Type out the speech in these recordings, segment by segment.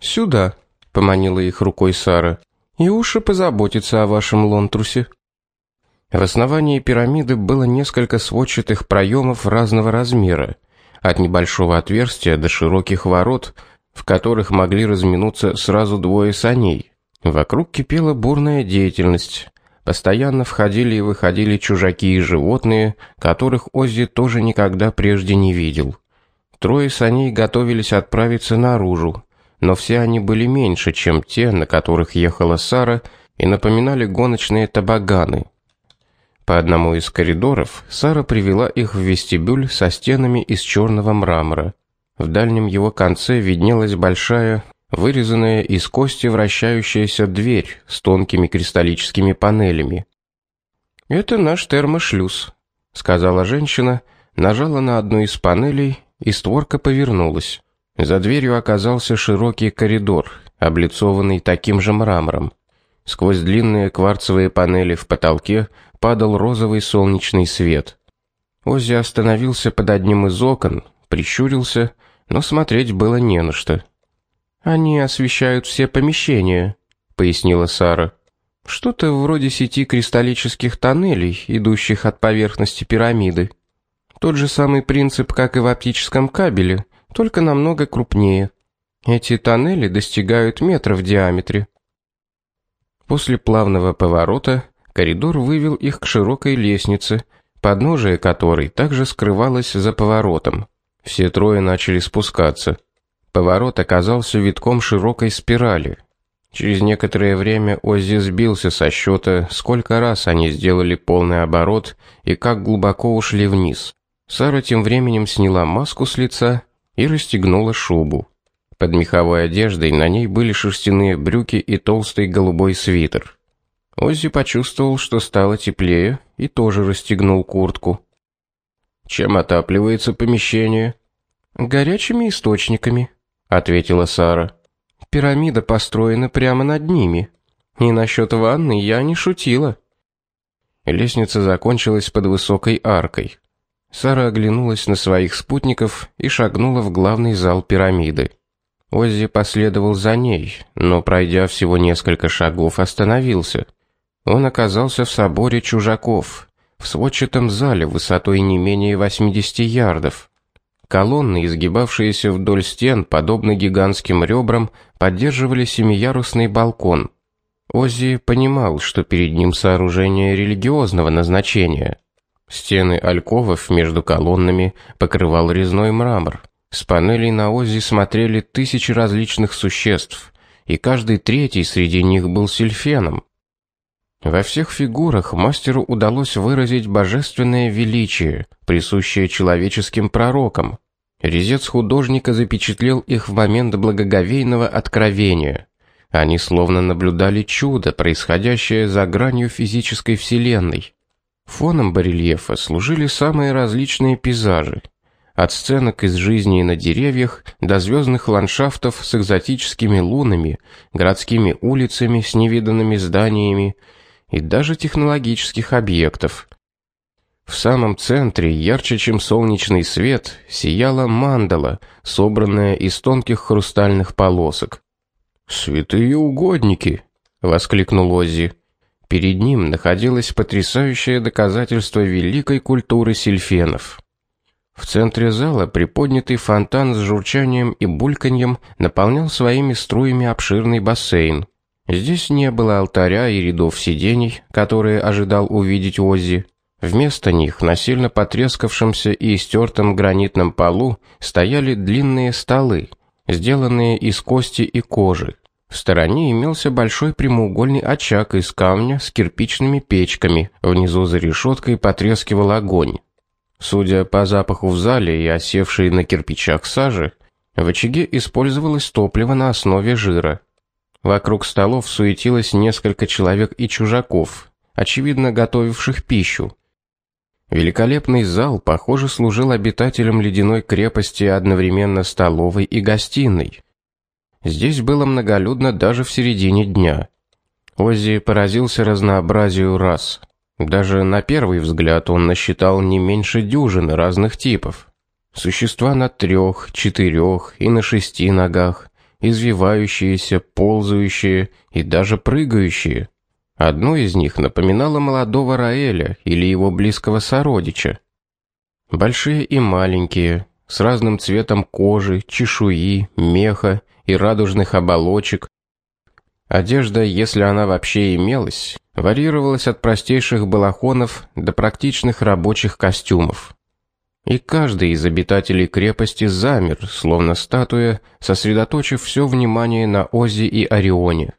Сюда, поманила их рукой Сара. И уши позаботится о вашем лонтрусе. В основании пирамиды было несколько сводчатых проемов разного размера, от небольшого отверстия до широких ворот, в которых могли разминуться сразу двое саней. Вокруг кипела бурная деятельность. Постоянно входили и выходили чужаки и животные, которых Оззи тоже никогда прежде не видел. Трое саней готовились отправиться наружу, но все они были меньше, чем те, на которых ехала Сара, и напоминали гоночные табаганы. По одному из коридоров Сара привела их в вестибюль со стенами из черного мрамора. В дальнем его конце виднелась большая, вырезанная из кости вращающаяся дверь с тонкими кристаллическими панелями. Это наш термошлюз, сказала женщина, нажала на одну из панелей, и створка повернулась. За дверью оказался широкий коридор, облицованный таким же мрамором. Сквозь длинные кварцевые панели в потолке падал розовый солнечный свет. Оззи остановился под одним из окон, прищурился, но смотреть было не на что. Они освещают все помещения, пояснила Сара. Что-то вроде сети кристаллических тоннелей, идущих от поверхности пирамиды. Тот же самый принцип, как и в оптическом кабеле, только намного крупнее. Эти тоннели достигают метра в диаметре. После плавного поворота коридор вывел их к широкой лестнице, подножие которой также скрывалось за поворотом. Все трое начали спускаться. Поворот оказался витком широкой спирали. Через некоторое время Оззи сбился со счета, сколько раз они сделали полный оборот и как глубоко ушли вниз. Сара тем временем сняла маску с лица и расстегнула шубу. Под меховой одеждой на ней были шерстяные брюки и толстый голубой свитер. Оззи почувствовал, что стало теплее, и тоже расстегнул куртку. Чем отапливается помещение? Горячими источниками, ответила Сара. Пирамида построена прямо над ними. И насчет ванны я не шутила. Лестница закончилась под высокой аркой. Сара оглянулась на своих спутников и шагнула в главный зал пирамиды. Оззи последовал за ней, но пройдя всего несколько шагов, остановился. Он оказался в соборе чужаков, в сводчатом зале высотой не менее 80 ярдов. Колонны, изгибавшиеся вдоль стен, подобно гигантским ребрам, поддерживали семиярусный балкон. Оззи понимал, что перед ним сооружение религиозного назначения. Стены альковов между колоннами покрывал резной мрамор. С панелей на Оззи смотрели тысячи различных существ, и каждый третий среди них был сильфеном. Во всех фигурах мастеру удалось выразить божественное величие, присущее человеческим пророкам. Резец художника запечатлел их в момент благоговейного откровения. Они словно наблюдали чудо, происходящее за гранью физической вселенной. Фоном барельефа служили самые различные пейзажи, от сценок из жизни на деревьях до звездных ландшафтов с экзотическими лунами, городскими улицами с невиданными зданиями и даже технологических объектов. В самом центре, ярче, чем солнечный свет, сияла мандала, собранная из тонких хрустальных полосок. "Святые угодники", воскликнул Оззи. Перед ним находилось потрясающее доказательство великой культуры сильфенов. В центре зала приподнятый фонтан с журчанием и бульканьем наполнял своими струями обширный бассейн. Здесь не было алтаря и рядов сидений, которые ожидал увидеть Оззи. Вместо них на сильно потрескавшемся и истертом гранитном полу стояли длинные столы, сделанные из кости и кожи. В стороне имелся большой прямоугольный очаг из камня с кирпичными печками. Внизу за решеткой потрескивал огонь. Судя по запаху в зале и осевшей на кирпичах сажи, в очаге использовалось топливо на основе жира. Вокруг столов суетилось несколько человек и чужаков, очевидно готовивших пищу. Великолепный зал, похоже, служил обитателям ледяной крепости одновременно столовой и гостиной. Здесь было многолюдно даже в середине дня. Оззи поразился разнообразию рас. Даже на первый взгляд он насчитал не меньше дюжины разных типов. Существа на трех, четырех и на шести ногах, извивающиеся, ползающие и даже прыгающие. Одно из них напоминало молодого Раэля или его близкого сородича. Большие и маленькие, с разным цветом кожи, чешуи, меха и радужных оболочек. Одежда, если она вообще имелась, варьировалась от простейших балахонов до практичных рабочих костюмов. И каждый из обитателей крепости замер, словно статуя, сосредоточив все внимание на Ози и Орионе.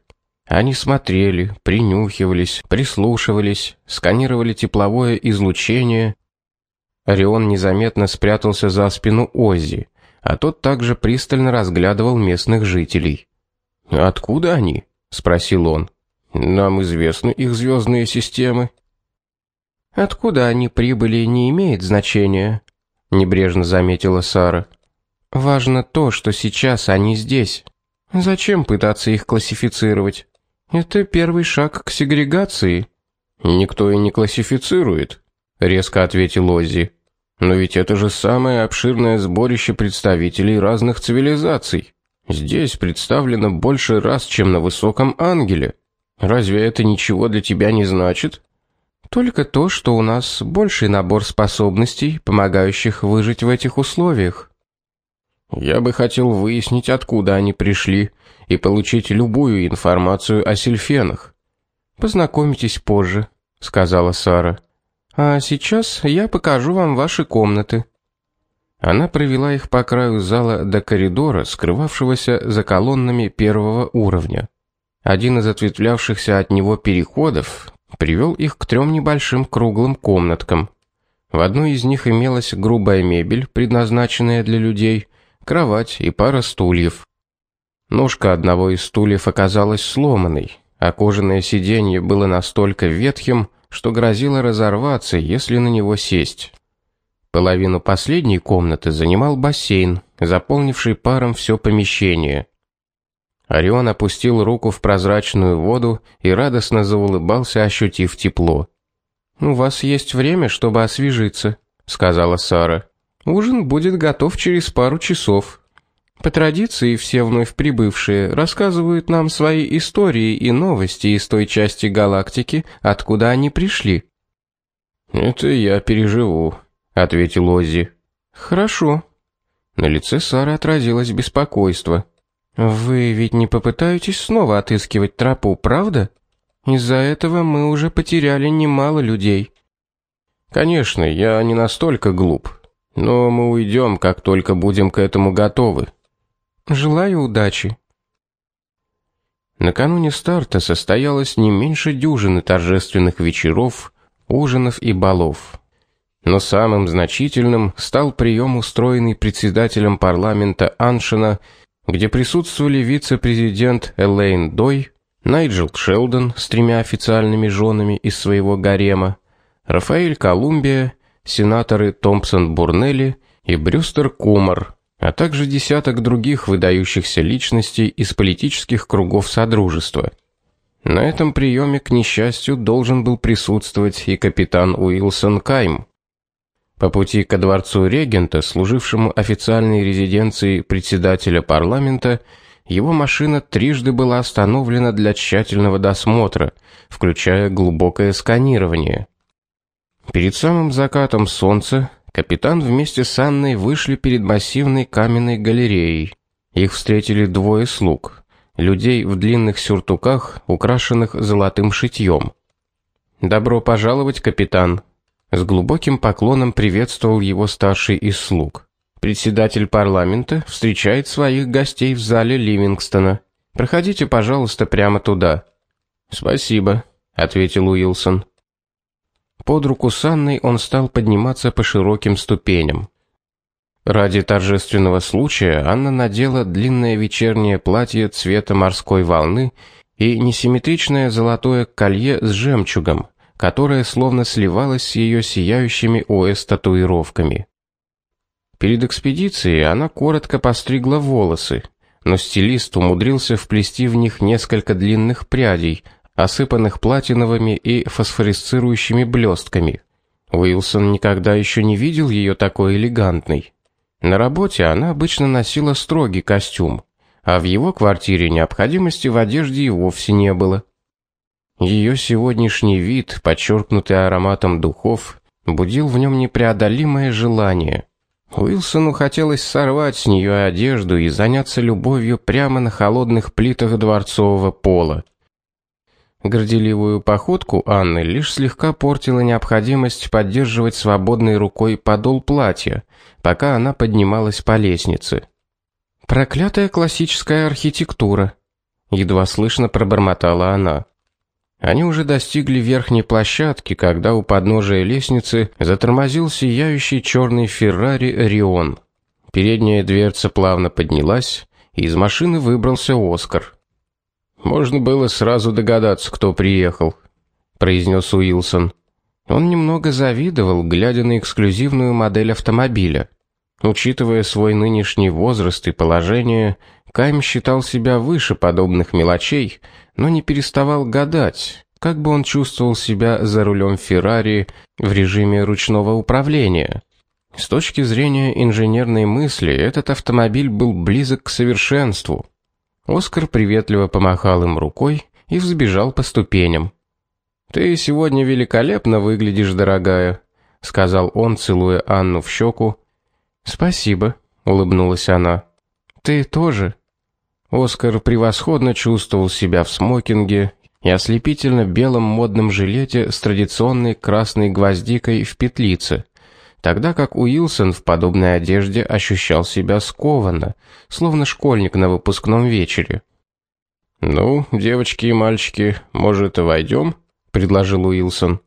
Они смотрели, принюхивались, прислушивались, сканировали тепловое излучение. Орион незаметно спрятался за спину Ози, а тот также пристально разглядывал местных жителей. "Откуда они?" спросил он. "Нам известны их звездные системы". Откуда они прибыли, не имеет значения, небрежно заметила Сара. Важно то, что сейчас они здесь. Зачем пытаться их классифицировать? Это первый шаг к сегрегации. Никто и не классифицирует, резко ответил Оззи. Но ведь это же самое обширное сборище представителей разных цивилизаций. Здесь представлено больше раз, чем на высоком ангеле. Разве это ничего для тебя не значит? Только то, что у нас больший набор способностей, помогающих выжить в этих условиях. Я бы хотел выяснить, откуда они пришли, и получить любую информацию о сельфенах. Познакомитесь позже, сказала Сара. А сейчас я покажу вам ваши комнаты. Она провела их по краю зала до коридора, скрывавшегося за колоннами первого уровня. Один из ответвлявшихся от него переходов привел их к трем небольшим круглым комнаткам. В одной из них имелась грубая мебель, предназначенная для людей, кровать и пара стульев. Ножка одного из стульев оказалась сломанной, а кожаное сиденье было настолько ветхим, что грозило разорваться, если на него сесть. Половину последней комнаты занимал бассейн, заполнивший паром все помещение. Орион опустил руку в прозрачную воду и радостно заулыбался, ощутив тепло. «У вас есть время, чтобы освежиться», — сказала Сара. «Ужин будет готов через пару часов. По традиции все вновь прибывшие рассказывают нам свои истории и новости из той части галактики, откуда они пришли». «Это я переживу», — ответил Оззи. «Хорошо». На лице Сары отразилось беспокойство. Вы ведь не попытаетесь снова отыскивать тропу, правда? Из-за этого мы уже потеряли немало людей. Конечно, я не настолько глуп, но мы уйдем, как только будем к этому готовы. Желаю удачи. Накануне старта состоялось не меньше дюжины торжественных вечеров, ужинов и балов. Но самым значительным стал прием, устроенный председателем парламента Аншина где присутствовали вице-президент Элейн Дой, Найджел Шелдон с тремя официальными женами из своего гарема, Рафаэль Колумбия, сенаторы Томпсон Бурнелли и Брюстер Кумар, а также десяток других выдающихся личностей из политических кругов содружества. На этом приеме, к несчастью, должен был присутствовать и капитан Уилсон Кайм, по пути ко дворцу регента, служившему официальной резиденцией председателя парламента, его машина трижды была остановлена для тщательного досмотра, включая глубокое сканирование. Перед самым закатом солнца капитан вместе с Анной вышли перед массивной каменной галереей. Их встретили двое слуг, людей в длинных сюртуках, украшенных золотым шитьем. Добро пожаловать, капитан, с глубоким поклоном приветствовал его старший из слуг. Председатель парламента встречает своих гостей в зале Ливингстона. Проходите, пожалуйста, прямо туда. Спасибо, ответил Уилсон. Под руку с Анной он стал подниматься по широким ступеням. Ради торжественного случая Анна надела длинное вечернее платье цвета морской волны и несимметричное золотое колье с жемчугом, которая словно сливалась с ее сияющими ОС-татуировками. Перед экспедицией она коротко постригла волосы, но стилист умудрился вплести в них несколько длинных прядей, осыпанных платиновыми и фосфорисцирующими блестками. Уилсон никогда еще не видел ее такой элегантной. На работе она обычно носила строгий костюм, а в его квартире необходимости в одежде и вовсе не было. Ее сегодняшний вид, подчеркнутый ароматом духов, будил в нем непреодолимое желание. Уилсону хотелось сорвать с нее одежду и заняться любовью прямо на холодных плитах дворцового пола. Горделивую походку Анны лишь слегка портила необходимость поддерживать свободной рукой подол платья, пока она поднималась по лестнице. Проклятая классическая архитектура, едва слышно пробормотала она. Они уже достигли верхней площадки, когда у подножия лестницы затормозил сияющий черный Феррари Рион. Передняя дверца плавно поднялась, и из машины выбрался Оскар. Можно было сразу догадаться, кто приехал, произнес Уилсон. Он немного завидовал, глядя на эксклюзивную модель автомобиля. Учитывая свой нынешний возраст и положение, Кайм считал себя выше подобных мелочей, но не переставал гадать, как бы он чувствовал себя за рулем Феррари в режиме ручного управления. С точки зрения инженерной мысли, этот автомобиль был близок к совершенству. Оскар приветливо помахал им рукой и взбежал по ступеням. Ты сегодня великолепно выглядишь, дорогая, сказал он, целуя Анну в щеку. Спасибо, улыбнулась она. Ты тоже. Оскар превосходно чувствовал себя в смокинге и ослепительно белом модном жилете с традиционной красной гвоздикой в петлице тогда как Уилсон в подобной одежде ощущал себя скованно, словно школьник на выпускном вечере. "Ну, девочки и мальчики, может, войдем?» — предложил Уилсон.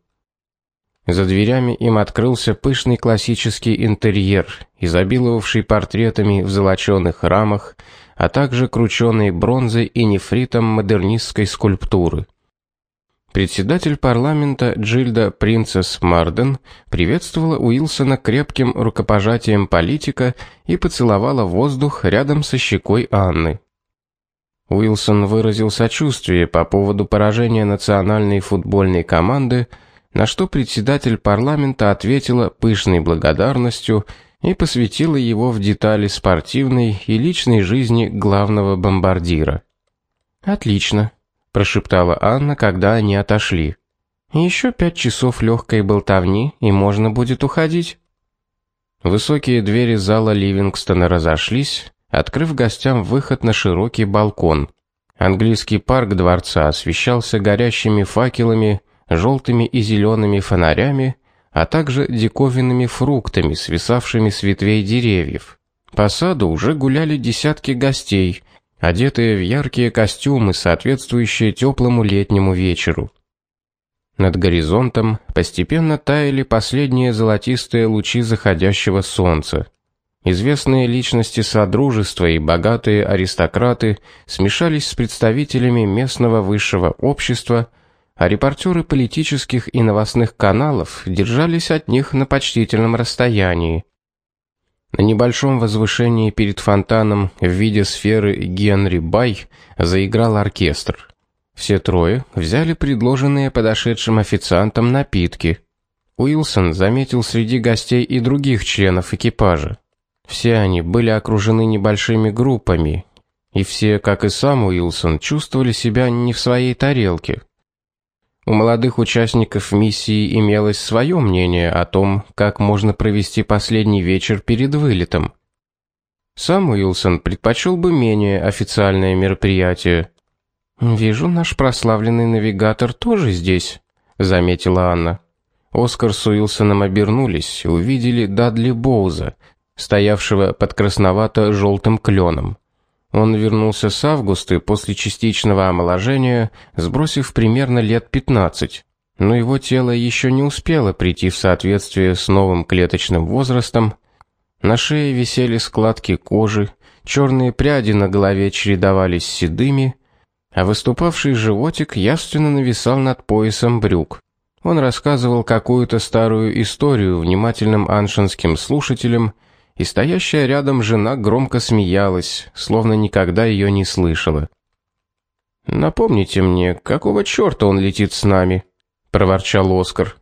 За дверями им открылся пышный классический интерьер, изобиловавший портретами в золочёных рамах, а также кручёной бронзой и нефритом модернистской скульптуры. Председатель парламента Джильда Принцесс Марден приветствовала Уилсона крепким рукопожатием политика и поцеловала воздух рядом со щекой Анны. Уилсон выразил сочувствие по поводу поражения национальной футбольной команды, на что председатель парламента ответила пышной благодарностью и посвятила его в детали спортивной и личной жизни главного бомбардира. Отлично, прошептала Анна, когда они отошли. Еще пять часов легкой болтовни, и можно будет уходить. Высокие двери зала Ливингстона разошлись, открыв гостям выход на широкий балкон. Английский парк дворца освещался горящими факелами, желтыми и зелеными фонарями, а также диковинными фруктами, свисавшими с ветвей деревьев. По саду уже гуляли десятки гостей, одетые в яркие костюмы, соответствующие теплому летнему вечеру. Над горизонтом постепенно таяли последние золотистые лучи заходящего солнца. Известные личности содружества и богатые аристократы смешались с представителями местного высшего общества, а репортеры политических и новостных каналов держались от них на почтительном расстоянии. На небольшом возвышении перед фонтаном в виде сферы Генри Бай заиграл оркестр. Все трое взяли предложенные подошедшим официантам напитки. Уилсон заметил среди гостей и других членов экипажа. Все они были окружены небольшими группами, и все, как и сам Уилсон, чувствовали себя не в своей тарелке. У молодых участников миссии имелось свое мнение о том, как можно провести последний вечер перед вылетом. Сам Уилсон предпочел бы менее официальное мероприятие. Вижу, наш прославленный навигатор тоже здесь, заметила Анна. Оскар с Уилсоном обернулись и увидели Дадли Боуза, стоявшего под красновато желтым кленом. Он вернулся с августа после частичного омоложения, сбросив примерно лет 15. Но его тело еще не успело прийти в соответствие с новым клеточным возрастом. На шее висели складки кожи, черные пряди на голове чередовались с седыми, а выступавший животик явственно нависал над поясом брюк. Он рассказывал какую-то старую историю внимательным аншинским слушателям и стоящая рядом жена громко смеялась, словно никогда ее не слышала. Напомните мне, какого чёрта он летит с нами, проворчал Оскар.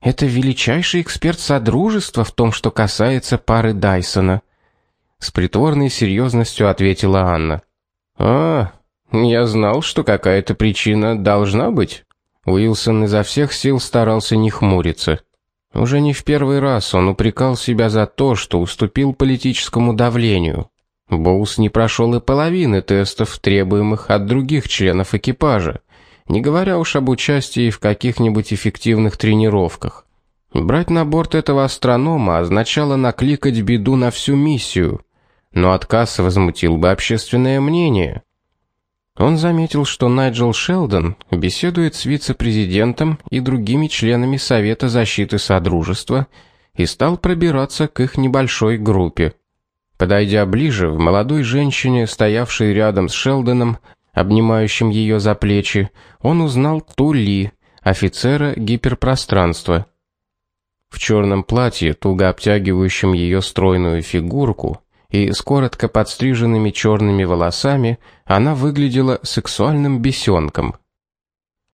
Это величайший эксперт содружества в том, что касается пары Дайсона, с притворной серьезностью ответила Анна. А, я знал, что какая-то причина должна быть. Уилсон изо всех сил старался не хмуриться. Уже не в первый раз он упрекал себя за то, что уступил политическому давлению. Боус не прошел и половины тестов, требуемых от других членов экипажа, не говоря уж об участии в каких-нибудь эффективных тренировках. Брать на борт этого астронома означало накликать беду на всю миссию, но отказ возмутил бы общественное мнение. Он заметил, что Найджел Шелдон беседует с вице-президентом и другими членами Совета защиты Содружества и стал пробираться к их небольшой группе. Подойдя ближе, в молодой женщине, стоявшей рядом с Шелдоном, обнимающим ее за плечи, он узнал Тули, офицера гиперпространства. В черном платье, туго обтягивающем ее стройную фигурку, и с коротко подстриженными черными волосами она выглядела сексуальным бесенком.